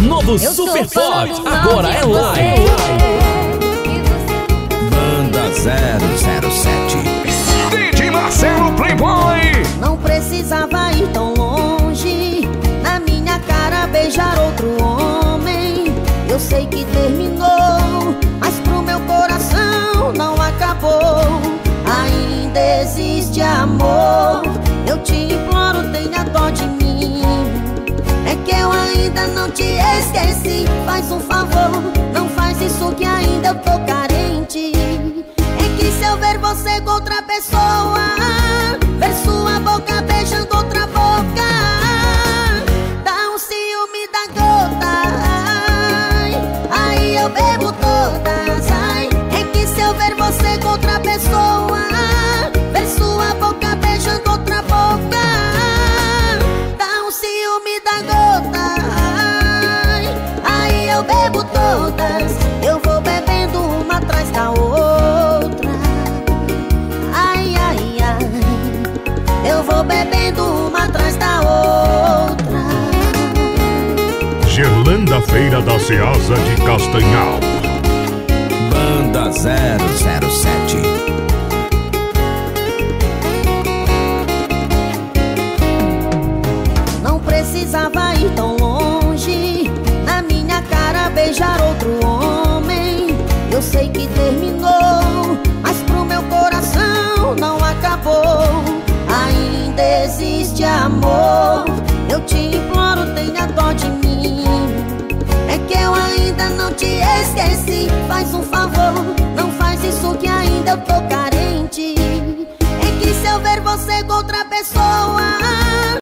Novo Super Forte, agora é live. Banda 007 DJ Marcelo Playboy. Não precisava ir tão longe. Na minha cara beijar outro homem. Eu sei que terminou ainda não te esqueci. Faz um favor, não faz isso que ainda eu tô carente. É que se eu ver você com outra pessoa Ver sua boca beijando outra boca Dá um ciúme da gota. Aí eu bebo todas Eu vou bebendo uma atrás da outra. Gerlanda Feira da Ceasa de Castanhal. Banda 007 Não precisava ir tão longe. Na minha cara beijar outro homem. Eu sei que terminou que eu ainda não te esqueci. Faz um favor, não faz isso que ainda eu tô carente. Em que se eu ver você com outra pessoa.